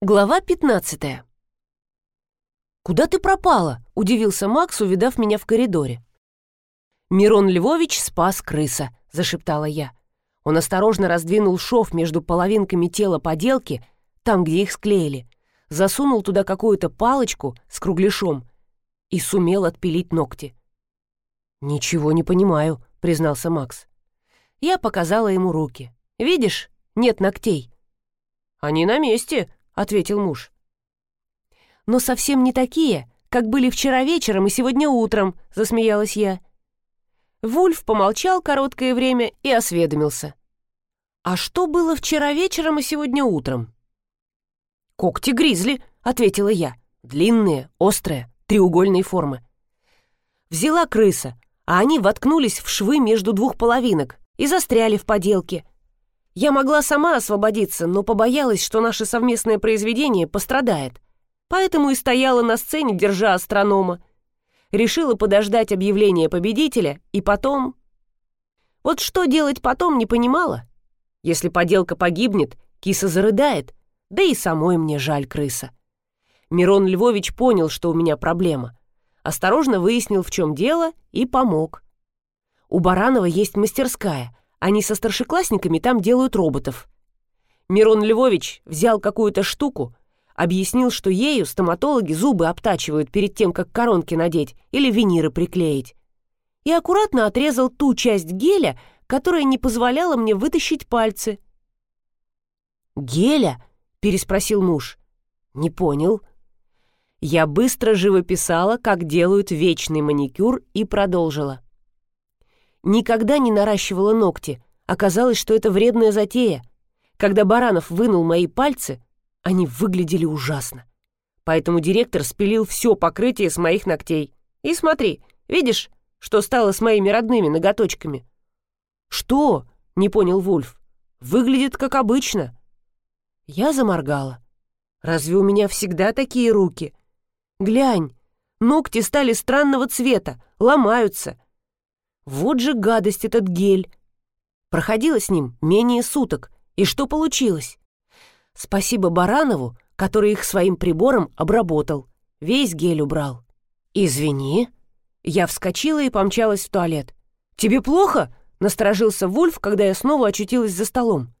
Глава 15 «Куда ты пропала?» — удивился Макс, увидав меня в коридоре. «Мирон Львович спас крыса», — зашептала я. Он осторожно раздвинул шов между половинками тела поделки, там, где их склеили, засунул туда какую-то палочку с кругляшом и сумел отпилить ногти. «Ничего не понимаю», — признался Макс. Я показала ему руки. «Видишь, нет ногтей». «Они на месте», ответил муж. «Но совсем не такие, как были вчера вечером и сегодня утром», — засмеялась я. Вульф помолчал короткое время и осведомился. «А что было вчера вечером и сегодня утром?» «Когти гризли», — ответила я. «Длинные, острые, треугольной формы». Взяла крыса, а они воткнулись в швы между двух половинок и застряли в поделке — я могла сама освободиться, но побоялась, что наше совместное произведение пострадает. Поэтому и стояла на сцене, держа астронома. Решила подождать объявления победителя, и потом... Вот что делать потом, не понимала. Если поделка погибнет, киса зарыдает, да и самой мне жаль крыса. Мирон Львович понял, что у меня проблема. Осторожно выяснил, в чем дело, и помог. У Баранова есть мастерская, они со старшеклассниками там делают роботов. Мирон Львович взял какую-то штуку, объяснил, что ею стоматологи зубы обтачивают перед тем, как коронки надеть или виниры приклеить. И аккуратно отрезал ту часть геля, которая не позволяла мне вытащить пальцы. «Геля?» — переспросил муж. «Не понял». Я быстро живописала, как делают вечный маникюр, и продолжила. Никогда не наращивала ногти. Оказалось, что это вредная затея. Когда Баранов вынул мои пальцы, они выглядели ужасно. Поэтому директор спилил все покрытие с моих ногтей. И смотри, видишь, что стало с моими родными ноготочками? «Что?» — не понял Вульф. «Выглядит как обычно». Я заморгала. «Разве у меня всегда такие руки? Глянь, ногти стали странного цвета, ломаются. Вот же гадость этот гель. Проходила с ним менее суток. И что получилось? Спасибо Баранову, который их своим прибором обработал. Весь гель убрал. «Извини». Я вскочила и помчалась в туалет. «Тебе плохо?» — насторожился Вульф, когда я снова очутилась за столом.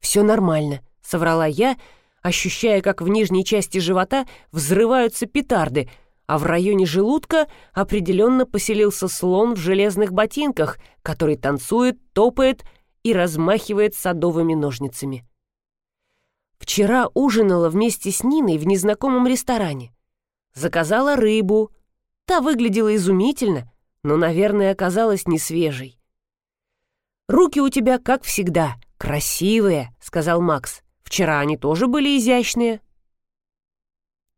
«Все нормально», — соврала я, ощущая, как в нижней части живота взрываются петарды — а в районе желудка определенно поселился слон в железных ботинках, который танцует, топает и размахивает садовыми ножницами. Вчера ужинала вместе с Ниной в незнакомом ресторане. Заказала рыбу. Та выглядела изумительно, но, наверное, оказалась не свежей. «Руки у тебя, как всегда, красивые», — сказал Макс. «Вчера они тоже были изящные».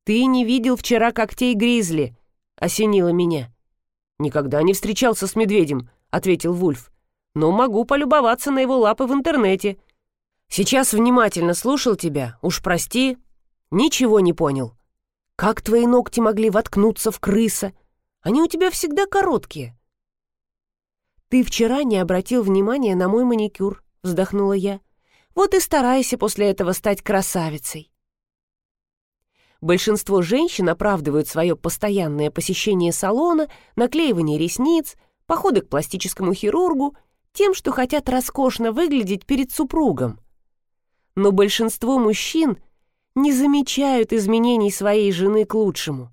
«Ты не видел вчера когтей гризли», — осенило меня. «Никогда не встречался с медведем», — ответил Вульф. «Но могу полюбоваться на его лапы в интернете. Сейчас внимательно слушал тебя, уж прости, ничего не понял. Как твои ногти могли воткнуться в крыса? Они у тебя всегда короткие». «Ты вчера не обратил внимания на мой маникюр», — вздохнула я. «Вот и старайся после этого стать красавицей». Большинство женщин оправдывают свое постоянное посещение салона, наклеивание ресниц, походы к пластическому хирургу тем, что хотят роскошно выглядеть перед супругом. Но большинство мужчин не замечают изменений своей жены к лучшему.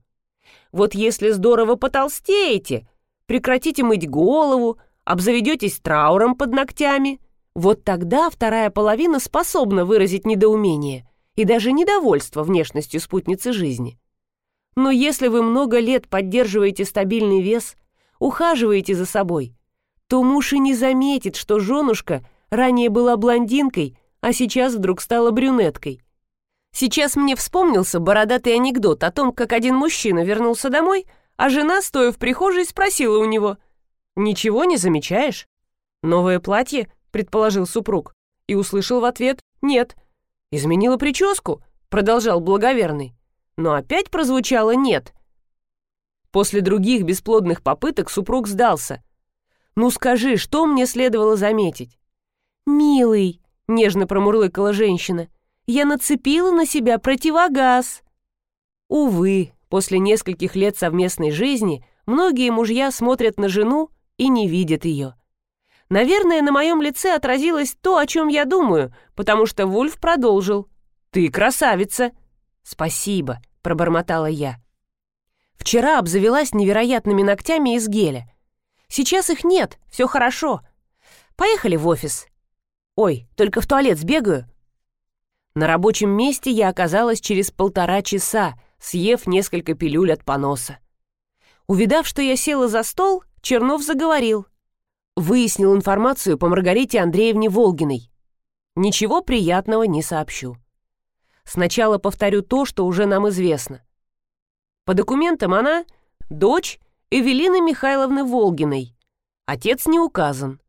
Вот если здорово потолстеете, прекратите мыть голову, обзаведетесь трауром под ногтями, вот тогда вторая половина способна выразить недоумение – и даже недовольство внешностью спутницы жизни. Но если вы много лет поддерживаете стабильный вес, ухаживаете за собой, то муж и не заметит, что женушка ранее была блондинкой, а сейчас вдруг стала брюнеткой. Сейчас мне вспомнился бородатый анекдот о том, как один мужчина вернулся домой, а жена, стоя в прихожей, спросила у него, «Ничего не замечаешь?» «Новое платье?» — предположил супруг, и услышал в ответ, «Нет, «Изменила прическу?» — продолжал благоверный. Но опять прозвучало «нет». После других бесплодных попыток супруг сдался. «Ну скажи, что мне следовало заметить?» «Милый», — нежно промурлыкала женщина, — Я нацепила на себя противогаз. Увы, после нескольких лет совместной жизни многие мужья смотрят на жену и не видят ее. Наверное, на моем лице отразилось то, о чем я думаю, потому что Вульф продолжил. «Ты красавица!» «Спасибо», — пробормотала я. Вчера обзавелась невероятными ногтями из геля. Сейчас их нет, все хорошо. Поехали в офис. Ой, только в туалет сбегаю. На рабочем месте я оказалась через полтора часа, съев несколько пилюль от поноса. Увидав, что я села за стол, Чернов заговорил. Выяснил информацию по Маргарите Андреевне Волгиной. Ничего приятного не сообщу. Сначала повторю то, что уже нам известно. По документам она – дочь Эвелины Михайловны Волгиной. Отец не указан.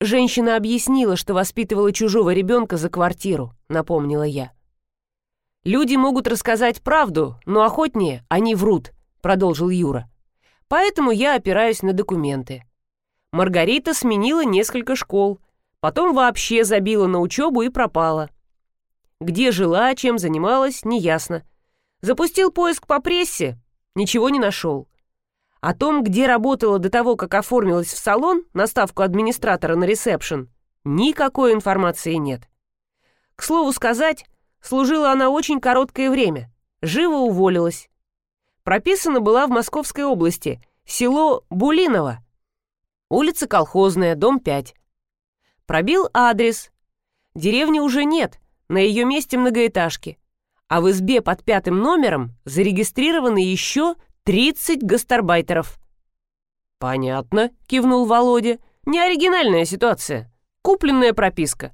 Женщина объяснила, что воспитывала чужого ребенка за квартиру, напомнила я. «Люди могут рассказать правду, но охотнее они врут», — продолжил Юра. «Поэтому я опираюсь на документы. Маргарита сменила несколько школ, потом вообще забила на учебу и пропала. Где жила, чем занималась, неясно. Запустил поиск по прессе, ничего не нашел. О том, где работала до того, как оформилась в салон на ставку администратора на ресепшн, никакой информации нет. К слову сказать, служила она очень короткое время, живо уволилась. Прописана была в Московской области, село Булиново. Улица Колхозная, дом 5. Пробил адрес. Деревни уже нет, на ее месте многоэтажки а в избе под пятым номером зарегистрированы еще 30 гастарбайтеров. «Понятно», — кивнул Володя. «Не оригинальная ситуация. Купленная прописка.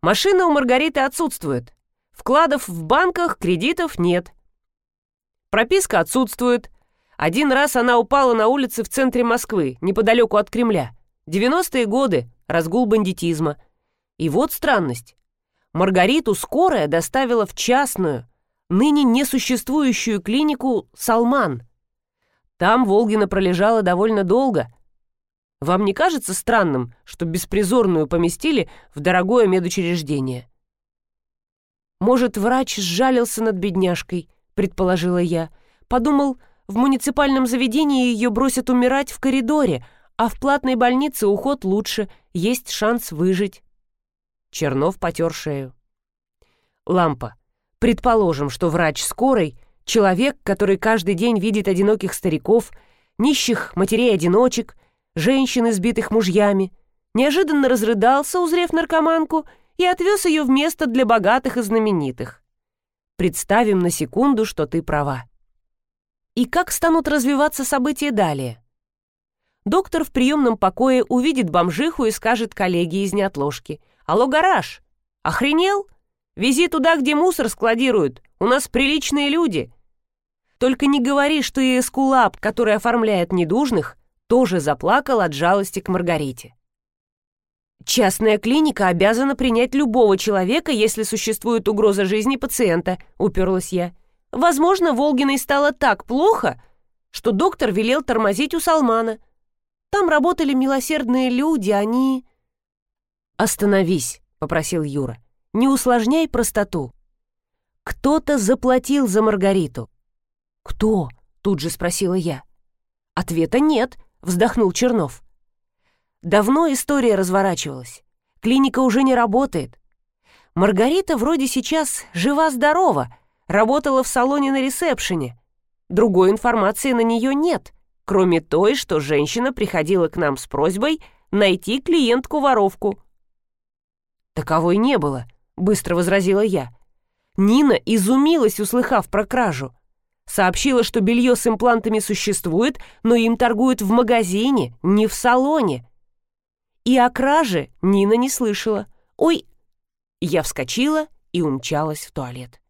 Машина у Маргариты отсутствует. Вкладов в банках, кредитов нет. Прописка отсутствует. Один раз она упала на улице в центре Москвы, неподалеку от Кремля. 90-е годы, разгул бандитизма. И вот странность. Маргариту скорая доставила в частную, ныне несуществующую клинику «Салман». Там Волгина пролежала довольно долго. Вам не кажется странным, что беспризорную поместили в дорогое медучреждение? Может, врач сжалился над бедняжкой, предположила я. Подумал, в муниципальном заведении ее бросят умирать в коридоре, а в платной больнице уход лучше, есть шанс выжить. Чернов потер шею. Лампа. Предположим, что врач скорой — человек, который каждый день видит одиноких стариков, нищих матерей-одиночек, женщин, избитых мужьями, неожиданно разрыдался, узрев наркоманку, и отвез ее в место для богатых и знаменитых. Представим на секунду, что ты права. И как станут развиваться события далее? Доктор в приемном покое увидит бомжиху и скажет коллеге из неотложки — «Алло, гараж! Охренел? Вези туда, где мусор складируют. У нас приличные люди. Только не говори, что и Эскулап, который оформляет недужных, тоже заплакал от жалости к Маргарите. «Частная клиника обязана принять любого человека, если существует угроза жизни пациента», — уперлась я. «Возможно, Волгиной стало так плохо, что доктор велел тормозить у Салмана. Там работали милосердные люди, они...» «Остановись», — попросил Юра. «Не усложняй простоту». «Кто-то заплатил за Маргариту». «Кто?» — тут же спросила я. «Ответа нет», — вздохнул Чернов. «Давно история разворачивалась. Клиника уже не работает. Маргарита вроде сейчас жива-здорова, работала в салоне на ресепшене. Другой информации на нее нет, кроме той, что женщина приходила к нам с просьбой найти клиентку-воровку. «Таковой не было», — быстро возразила я. Нина изумилась, услыхав про кражу. Сообщила, что белье с имплантами существует, но им торгуют в магазине, не в салоне. И о краже Нина не слышала. «Ой!» Я вскочила и умчалась в туалет.